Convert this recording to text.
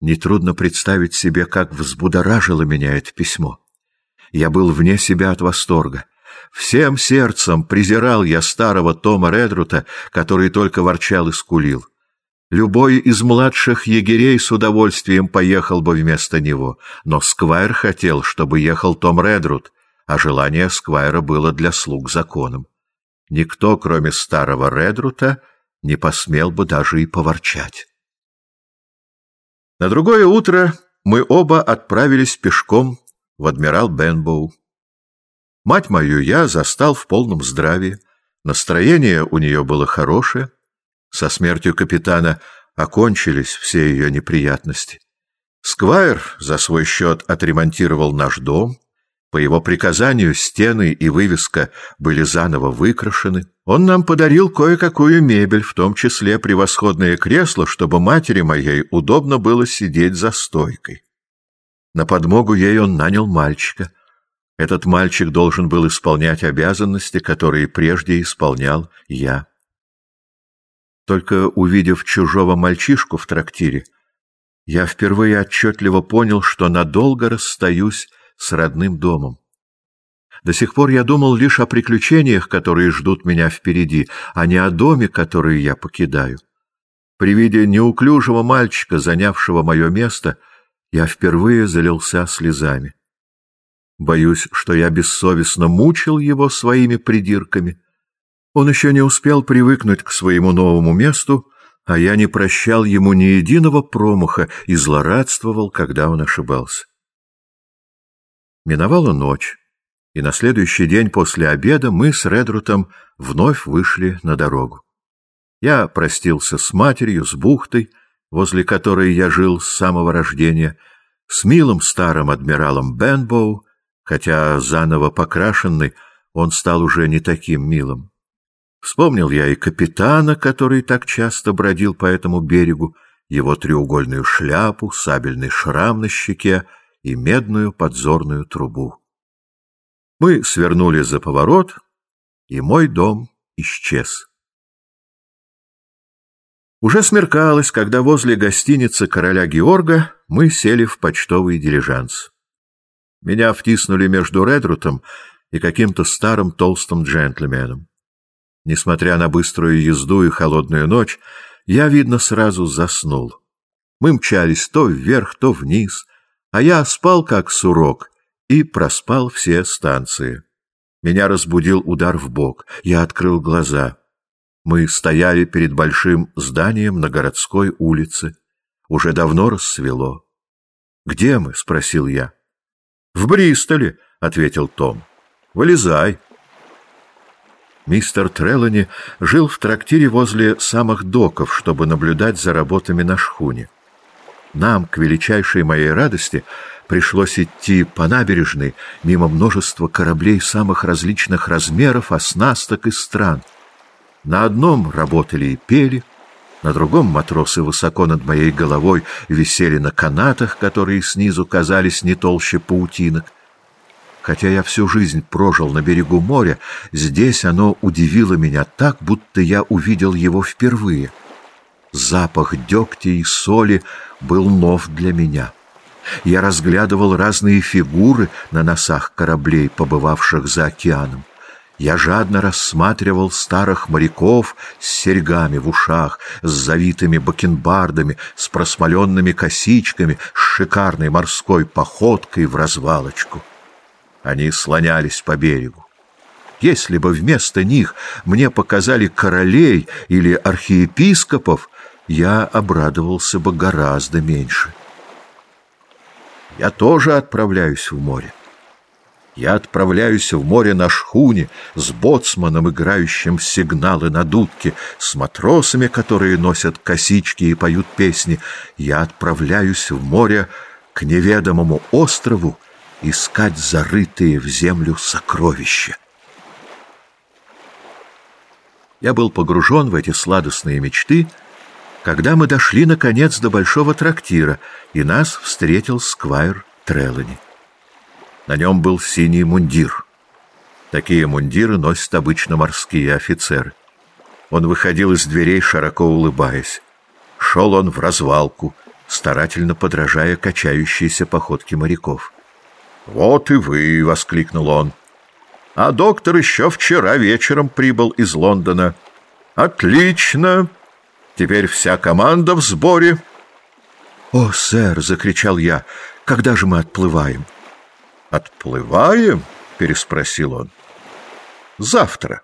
Нетрудно представить себе, как взбудоражило меня это письмо. Я был вне себя от восторга. Всем сердцем презирал я старого Тома Редрута, который только ворчал и скулил. Любой из младших егерей с удовольствием поехал бы вместо него, но Сквайр хотел, чтобы ехал Том Редрут, а желание Сквайра было для слуг законом. Никто, кроме старого Редрута, не посмел бы даже и поворчать. На другое утро мы оба отправились пешком в адмирал Бенбоу. Мать мою я застал в полном здравии, настроение у нее было хорошее, со смертью капитана окончились все ее неприятности. Сквайр за свой счет отремонтировал наш дом. По его приказанию стены и вывеска были заново выкрашены. Он нам подарил кое-какую мебель, в том числе превосходное кресло, чтобы матери моей удобно было сидеть за стойкой. На подмогу ей он нанял мальчика. Этот мальчик должен был исполнять обязанности, которые прежде исполнял я. Только увидев чужого мальчишку в трактире, я впервые отчетливо понял, что надолго расстаюсь с родным домом. До сих пор я думал лишь о приключениях, которые ждут меня впереди, а не о доме, который я покидаю. При виде неуклюжего мальчика, занявшего мое место, я впервые залился слезами. Боюсь, что я бессовестно мучил его своими придирками — он еще не успел привыкнуть к своему новому месту, а я не прощал ему ни единого промаха и злорадствовал, когда он ошибался. Миновала ночь, и на следующий день после обеда мы с Редрутом вновь вышли на дорогу. Я простился с матерью, с бухтой, возле которой я жил с самого рождения, с милым старым адмиралом Бенбоу, хотя заново покрашенный он стал уже не таким милым. Вспомнил я и капитана, который так часто бродил по этому берегу, его треугольную шляпу, сабельный шрам на щеке и медную подзорную трубу. Мы свернули за поворот, и мой дом исчез. Уже смеркалось, когда возле гостиницы короля Георга мы сели в почтовый дилижанс. Меня втиснули между Редрутом и каким-то старым толстым джентльменом. Несмотря на быструю езду и холодную ночь, я, видно, сразу заснул. Мы мчались то вверх, то вниз, а я спал как сурок и проспал все станции. Меня разбудил удар в бок. Я открыл глаза. Мы стояли перед большим зданием на городской улице. Уже давно рассвело. «Где мы?» — спросил я. «В Бристоле», — ответил Том. «Вылезай». Мистер Треллани жил в трактире возле самых доков, чтобы наблюдать за работами на шхуне. Нам, к величайшей моей радости, пришлось идти по набережной мимо множества кораблей самых различных размеров, оснасток и стран. На одном работали и пели, на другом матросы высоко над моей головой висели на канатах, которые снизу казались не толще паутинок. Хотя я всю жизнь прожил на берегу моря, здесь оно удивило меня так, будто я увидел его впервые. Запах дегтя и соли был нов для меня. Я разглядывал разные фигуры на носах кораблей, побывавших за океаном. Я жадно рассматривал старых моряков с серьгами в ушах, с завитыми бакенбардами, с просмоленными косичками, с шикарной морской походкой в развалочку. Они слонялись по берегу. Если бы вместо них мне показали королей или архиепископов, я обрадовался бы гораздо меньше. Я тоже отправляюсь в море. Я отправляюсь в море на шхуне с боцманом, играющим сигналы на дудке, с матросами, которые носят косички и поют песни. Я отправляюсь в море к неведомому острову, искать зарытые в землю сокровища. Я был погружен в эти сладостные мечты, когда мы дошли, наконец, до большого трактира, и нас встретил сквайр Трелани. На нем был синий мундир. Такие мундиры носят обычно морские офицеры. Он выходил из дверей, широко улыбаясь. Шел он в развалку, старательно подражая качающейся походке моряков. «Вот и вы!» — воскликнул он. «А доктор еще вчера вечером прибыл из Лондона. Отлично! Теперь вся команда в сборе». «О, сэр!» — закричал я. «Когда же мы отплываем?» «Отплываем?» — переспросил он. «Завтра».